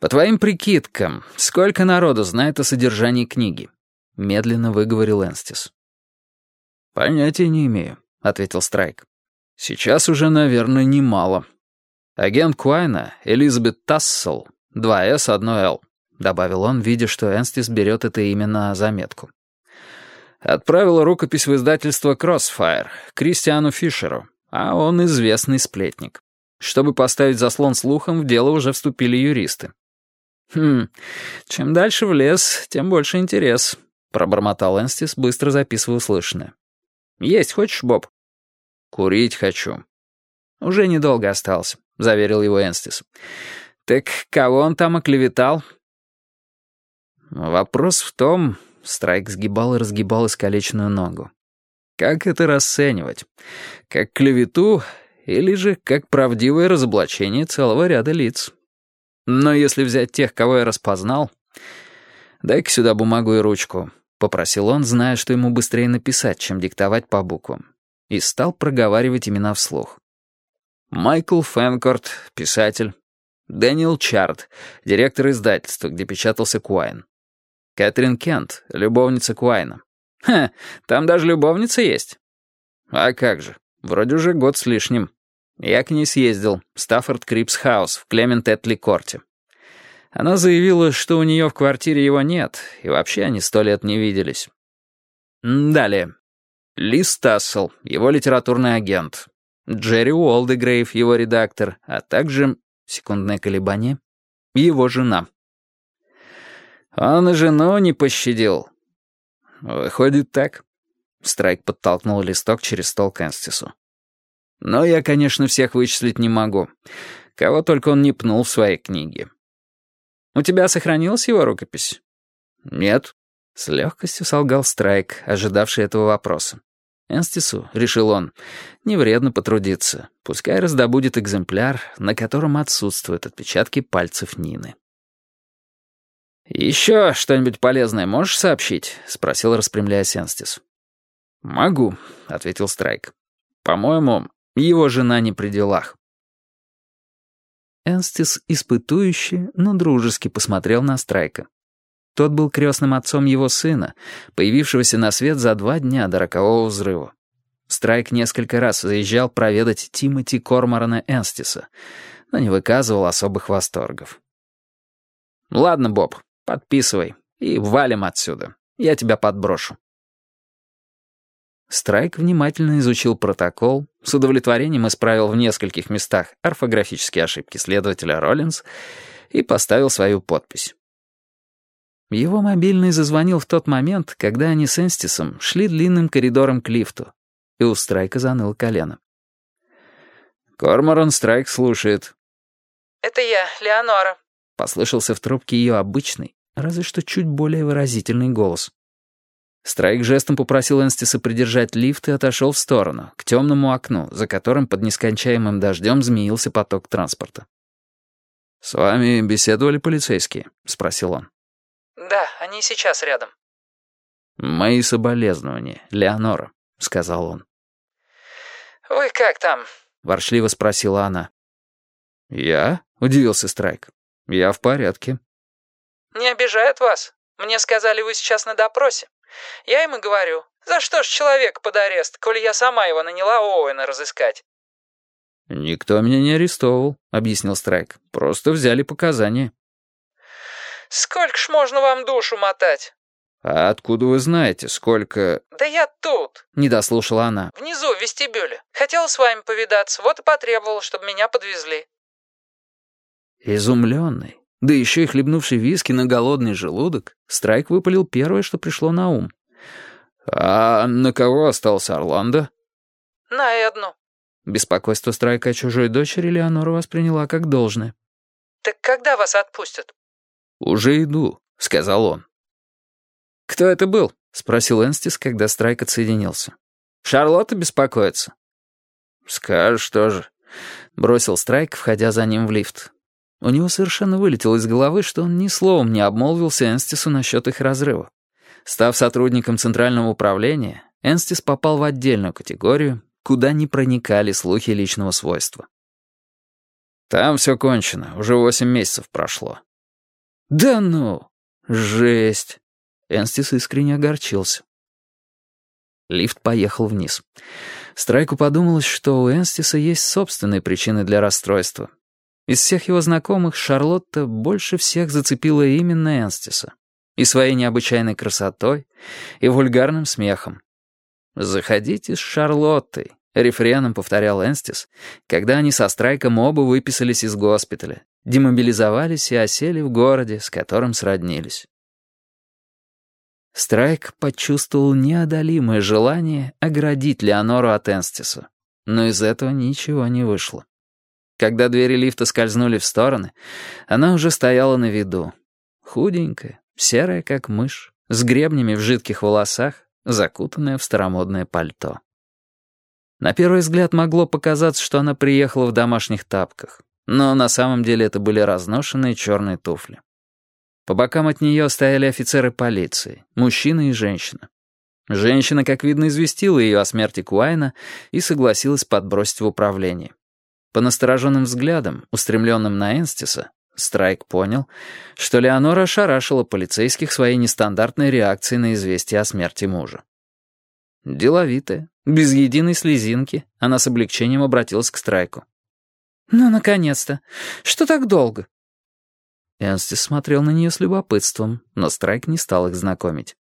«По твоим прикидкам, сколько народу знает о содержании книги?» — медленно выговорил Энстис. «Понятия не имею», — ответил Страйк. «Сейчас уже, наверное, немало. Агент Куайна, Элизабет Тассел, 2С, 1Л», — добавил он, видя, что Энстис берет это имя на заметку. Отправила рукопись в издательство Crossfire Кристиану Фишеру, а он известный сплетник. Чтобы поставить заслон слухом, в дело уже вступили юристы. «Хм, чем дальше в лес, тем больше интерес», — пробормотал Энстис, быстро записывая услышанное. «Есть хочешь, Боб?» «Курить хочу». «Уже недолго остался», — заверил его Энстис. «Так кого он там оклеветал?» «Вопрос в том...» — Страйк сгибал и разгибал искалеченную ногу. «Как это расценивать? Как клевету или же как правдивое разоблачение целого ряда лиц?» Но если взять тех, кого я распознал... «Дай-ка сюда бумагу и ручку», — попросил он, зная, что ему быстрее написать, чем диктовать по буквам. И стал проговаривать имена вслух. Майкл Фэнкорт, писатель. Дэниел Чарт, директор издательства, где печатался Куайн. Кэтрин Кент, любовница Куайна. Ха, там даже любовница есть. А как же, вроде уже год с лишним. Я к ней съездил, Стаффорд Крипс Хаус в Клемент Этли Корте. Она заявила, что у нее в квартире его нет, и вообще они сто лет не виделись. Далее. Ли Тассел, его литературный агент. Джерри Уолдегрейв, его редактор, а также, секундное колебание, его жена. Он и жену не пощадил. Выходит так. Страйк подтолкнул листок через стол к Энстису. Но я, конечно, всех вычислить не могу. Кого только он не пнул в своей книге. У тебя сохранилась его рукопись? Нет. С легкостью солгал Страйк, ожидавший этого вопроса. Энстису, решил он, не вредно потрудиться. Пускай раздобудет экземпляр, на котором отсутствуют отпечатки пальцев Нины. «Еще что-нибудь полезное можешь сообщить?» — спросил, распрямляясь Энстис. «Могу», — ответил Страйк. «По-моему, его жена не при делах. Энстис испытующе, но дружески посмотрел на Страйка. Тот был крестным отцом его сына, появившегося на свет за два дня до рокового взрыва. Страйк несколько раз заезжал проведать Тимоти Корморана Энстиса, но не выказывал особых восторгов. «Ладно, Боб, подписывай и валим отсюда. Я тебя подброшу». Страйк внимательно изучил протокол, с удовлетворением исправил в нескольких местах орфографические ошибки следователя Роллинс и поставил свою подпись. Его мобильный зазвонил в тот момент, когда они с Энстисом шли длинным коридором к лифту, и у Страйка заныл колено. «Корморан Страйк слушает». «Это я, Леонора», — послышался в трубке ее обычный, разве что чуть более выразительный голос. Страйк жестом попросил Энстиса придержать лифт и отошел в сторону, к темному окну, за которым под нескончаемым дождем змеился поток транспорта. «С вами беседовали полицейские?» — спросил он. «Да, они сейчас рядом». «Мои соболезнования, Леонора», — сказал он. «Вы как там?» — ворчливо спросила она. «Я?» — удивился Страйк. «Я в порядке». «Не обижают вас? Мне сказали, вы сейчас на допросе». Я ему говорю, за что ж человек под арест, коли я сама его наняла Оуэна разыскать? «Никто меня не арестовывал», — объяснил Страйк. «Просто взяли показания». «Сколько ж можно вам душу мотать?» «А откуда вы знаете, сколько...» «Да я тут», — не дослушала она. «Внизу, в вестибюле. Хотела с вами повидаться, вот и потребовала, чтобы меня подвезли». Изумленный, да еще и хлебнувший виски на голодный желудок, Страйк выпалил первое, что пришло на ум. «А на кого остался Орландо?» «На Эдну». Беспокойство Страйка о чужой дочери Леонора восприняла как должное. «Так когда вас отпустят?» «Уже иду», — сказал он. «Кто это был?» — спросил Энстис, когда Страйк отсоединился. «Шарлотта беспокоится?» «Скажешь тоже», — бросил Страйк, входя за ним в лифт. У него совершенно вылетело из головы, что он ни словом не обмолвился Энстису насчет их разрыва. Став сотрудником Центрального управления, Энстис попал в отдельную категорию, куда не проникали слухи личного свойства. «Там все кончено, уже восемь месяцев прошло. «Да ну! Жесть!» Энстис искренне огорчился. Лифт поехал вниз. Страйку подумалось, что у Энстиса есть собственные причины для расстройства. Из всех его знакомых Шарлотта больше всех зацепила именно Энстиса. И своей необычайной красотой, и вульгарным смехом. «Заходите с Шарлоттой», — рефреном повторял Энстис, когда они со Страйком оба выписались из госпиталя, демобилизовались и осели в городе, с которым сроднились. Страйк почувствовал неодолимое желание оградить Леонору от Энстиса, но из этого ничего не вышло. Когда двери лифта скользнули в стороны, она уже стояла на виду. Худенькая, серая как мышь, с гребнями в жидких волосах, закутанная в старомодное пальто. На первый взгляд могло показаться, что она приехала в домашних тапках, но на самом деле это были разношенные черные туфли. По бокам от нее стояли офицеры полиции, мужчина и женщина. Женщина, как видно, известила ее о смерти Куайна и согласилась подбросить в управление. По настороженным взглядам, устремленным на Энстиса, Страйк понял, что Леонора ошарашила полицейских своей нестандартной реакцией на известие о смерти мужа. Деловитая, без единой слезинки, она с облегчением обратилась к Страйку. «Ну, наконец-то! Что так долго?» Энстис смотрел на нее с любопытством, но Страйк не стал их знакомить.